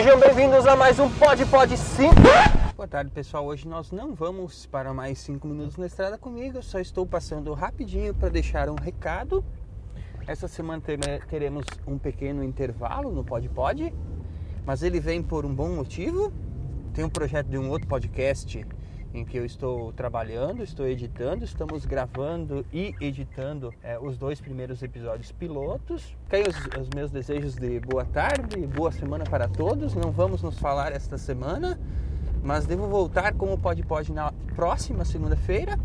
Sejam bem-vindos a mais um Pod Pod 5. Boa tarde, pessoal. Hoje nós não vamos para mais 5 minutos na estrada comigo. Só estou passando rapidinho para deixar um recado. Essa semana teremos um pequeno intervalo no Pod Pod, mas ele vem por um bom motivo. Tem um projeto de um outro podcast em que eu estou trabalhando, estou editando, estamos gravando e editando é, os dois primeiros episódios pilotos. Tem os, os, meus desejos de boa tarde, boa semana para todos. Não vamos nos falar esta semana, mas devo voltar com o Pod Pod na próxima segunda-feira.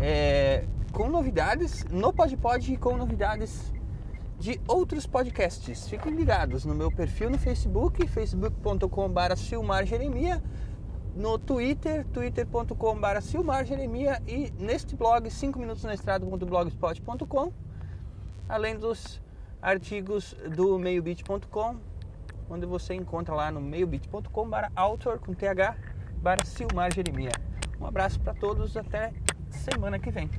É, com novidades no Pod Pod e com novidades de outros podcasts. Fiquem ligados no meu perfil no Facebook, facebook.com.br Jeremia no Twitter, twitter.com.br Silmar e neste blog 5 minutos na estrada.blogspot.com, além dos artigos do meiobit.com, onde você encontra lá no meiobit.com barra autor com th barra. Um abraço para todos, até semana que vem.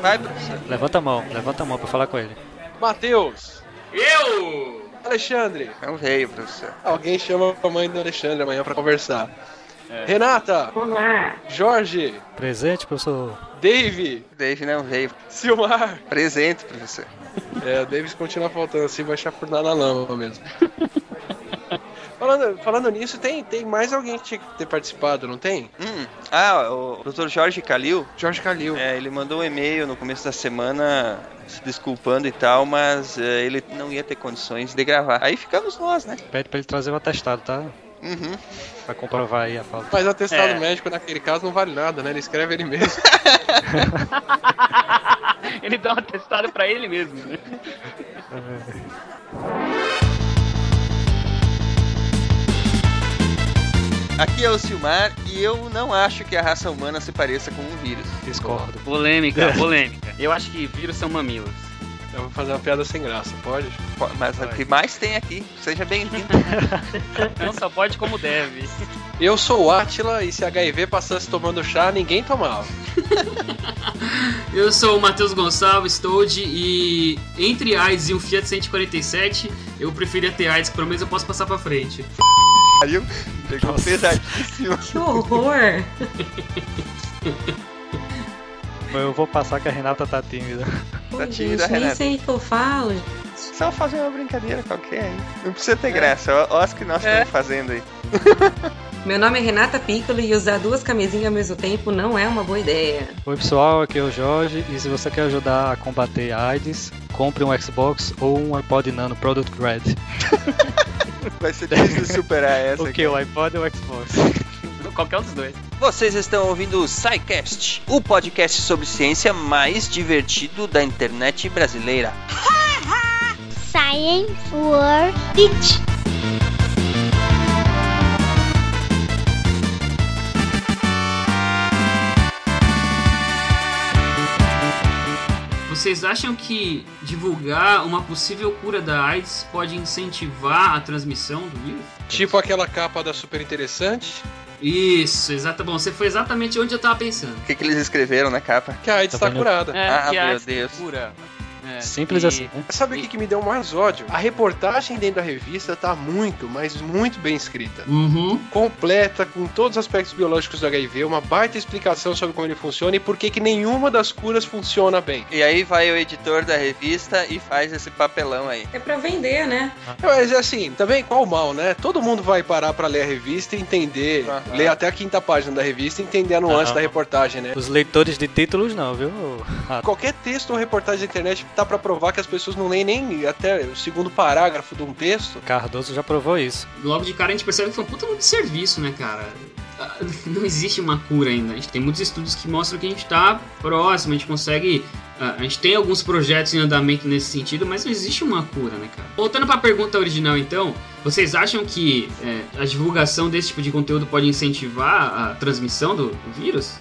Vai, professor. Levanta a mão, levanta a mão pra falar com ele. Matheus! Eu! Alexandre! Não veio, professor. Alguém chama a mãe do Alexandre amanhã pra conversar. É. Renata! Olá! Jorge! Presente, professor. Dave! Dave não veio. Silmar! Presente, professor. É, o Dave continua faltando assim, vai chapurdar na lama mesmo. Falando, falando nisso, tem, tem mais alguém que tinha que ter participado, não tem? Hum, ah, o Dr. Jorge Calil. Jorge Calil. É, ele mandou um e-mail no começo da semana se desculpando e tal, mas é, ele não ia ter condições de gravar. Aí ficamos nós, né? Pede pra ele trazer o atestado, tá? Uhum. Pra comprovar aí a falta. Mas atestado é. médico naquele caso não vale nada, né? Ele escreve ele mesmo. ele dá um atestado pra ele mesmo, né? Aqui é o Silmar e eu não acho que a raça humana se pareça com um vírus. Discordo. Polêmica, polêmica. Eu acho que vírus são mamilos. Eu vou fazer uma piada sem graça, pode? Po- Mas o que mais tem aqui, seja bem-vindo. Não só pode como deve. Eu sou o Atila e se HIV passasse tomando chá, ninguém tomava. Eu sou o Matheus Gonçalves Toad e entre AIDS e um Fiat 147, eu preferia ter AIDS, que pelo menos eu posso passar pra frente. Pegou pesadíssimo. Que horror! Eu vou passar que a Renata tá tímida. Pô, Tá tímida, gente, nem Renata. sei o que eu falo. Só fazer uma brincadeira qualquer aí. Não precisa ter graça. Olha as que nós É. estamos fazendo aí. Meu nome é Renata Piccolo e usar duas camisinhas ao mesmo tempo não é uma boa ideia. Oi pessoal, aqui é o Jorge e se você quer ajudar a combater a AIDS, compre um Xbox ou um iPod Nano Product Red. Vai ser difícil superar essa. O que? O iPod ou o Xbox? Qualquer um dos dois. Vocês estão ouvindo o SciCast, o podcast sobre ciência mais divertido da internet brasileira. Science World Beach. Vocês acham que divulgar uma possível cura da AIDS pode incentivar a transmissão do vírus? Tipo aquela capa da Super Interessante, Isso, exato. Bom, você foi exatamente onde eu tava pensando. O que, que eles escreveram na capa? que a AIDS Tá está vendo? curada. É, Ah, meu AIDS Deus. cura. É, Simples e- assim, né? Sabe o que, que me deu mais ódio? A reportagem dentro da revista tá muito, mas muito bem escrita. Uhum. Completa, com todos os aspectos biológicos do HIV, uma baita explicação sobre como ele funciona e por que que nenhuma das curas funciona bem. E aí vai o editor da revista e faz esse papelão aí. É pra vender, né? Mas assim, também qual o mal, né? Todo mundo vai parar pra ler a revista e entender, Aham. ler até a quinta página da revista e entender a nuance Aham. da reportagem, né? Os leitores de títulos não, viu? Qualquer texto ou reportagem da internet tá pra provar que as pessoas não leem nem até o segundo parágrafo de um texto. Cardoso já provou isso. Logo de cara a gente percebe que foi um puta de serviço, né, cara? Ah, Não existe uma cura ainda. A gente tem muitos estudos que mostram que a gente tá próximo, a gente consegue. ah, A gente tem alguns projetos em andamento nesse sentido, mas não existe uma cura, né, cara? Voltando pra pergunta original, então, vocês acham que é, a divulgação desse tipo de conteúdo pode incentivar a transmissão do, do vírus?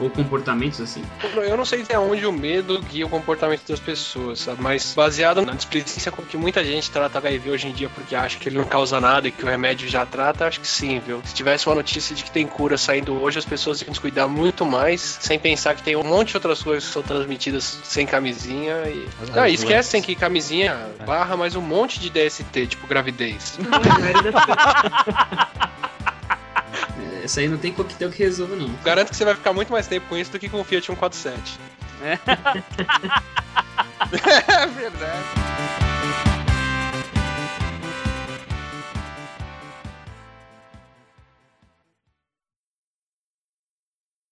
Ou comportamentos assim? Eu não sei até onde o medo guia o comportamento das pessoas, sabe? mas baseado na displicência com que muita gente trata HIV hoje em dia porque acha que ele não causa nada e que o remédio já trata, acho que sim, viu? Se tivesse uma notícia de que tem cura saindo hoje, as pessoas iam descuidar muito mais, sem pensar que tem um monte de outras coisas que são transmitidas sem camisinha e. As- Ah, as esquecem doenças. que camisinha barra mais um monte de DST, tipo gravidez. É, Essa aí não tem coquetel que resolva, não. Garanto que você vai ficar muito mais tempo com isso do que com o Fiat 147. É verdade.